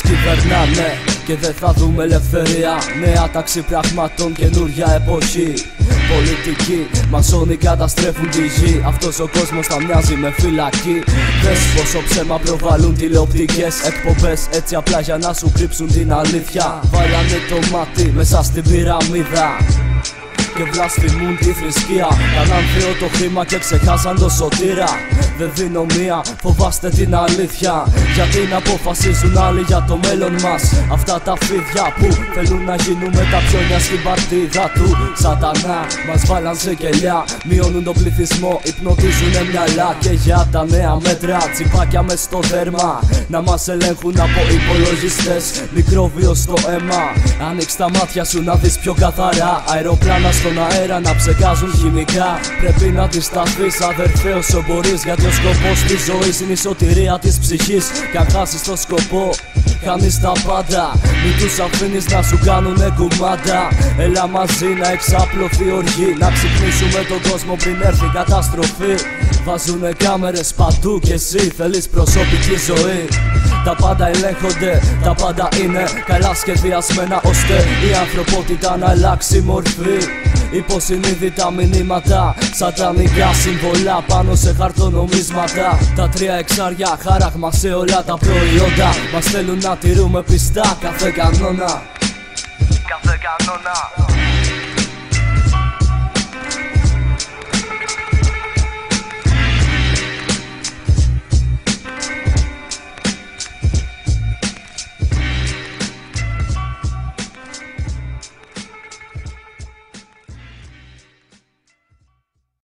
περνάνε και δεν θα δούμε ελευθερία. Νέα τάξη πραγμάτων, καινούρια εποχή. Πολιτικοί, μασόνοι καταστρέφουν τη γη. Αυτός ο κόσμος θα μοιάζει με φυλακή. Δες πόσο ψέμα προβάλλουν τηλεοπτικές εκπομπές. Έτσι απλά για να σου κρύψουν την αλήθεια. Βάλανε το μάτι μέσα στην πυραμίδα και βλασφημούν τη θρησκεία. Κάναν θείο το χρήμα και ξεχάσαν το σωτήρα. Δεν δίνω μία, φοβάστε την αλήθεια. Γιατί να αποφασίζουν άλλοι για το μέλλον μας; Αυτά τα φίδια που θέλουν να γίνουμε τα πιόνια στην παρτίδα του. Σατανά μας βάλαν σε κελιά. Μειώνουν τον πληθυσμό, υπνοτίζουνε μυαλά. Και για τα νέα μέτρα, τσιπάκια μες στο δέρμα. Να μας ελέγχουν από υπολογιστές. Μικρόβιο στο αίμα. Άνοιξ τα μάτια σου να δεις πιο καθαρά. Αεροπλάνα στον αέρα να ψεκάζουν χημικά. Πρέπει να αντισταθείς αδερφέ όσο μπορείς Γιατί ο σκοπός της ζωής είναι η σωτηρία της ψυχής. Κι αν χάσεις το σκοπό Κάνεις τα πάντα. Μην τους αφήνεις να σου κάνουνε κουμάντα. Έλα μαζί να εξαπλωθεί οργή. Να ξυπνήσουμε τον κόσμο πριν έρθει η καταστροφή. Βάζουνε κάμερες παντού και εσύ θέλεις προσωπική ζωή τα πάντα ελέγχονται, τα πάντα είναι καλά σχεδιασμένα ώστε η ανθρωπότητα να αλλάξει μορφή. Υποσυνείδητα μηνύματα Σατανικά συμβολά πάνω σε χαρτονομίσματα Τα τρία εξάρια χάραγμα σε όλα τα προϊόντα. Μας θέλουν να τηρούμε πιστά κάθε κανόνα. Κάθε κανόνα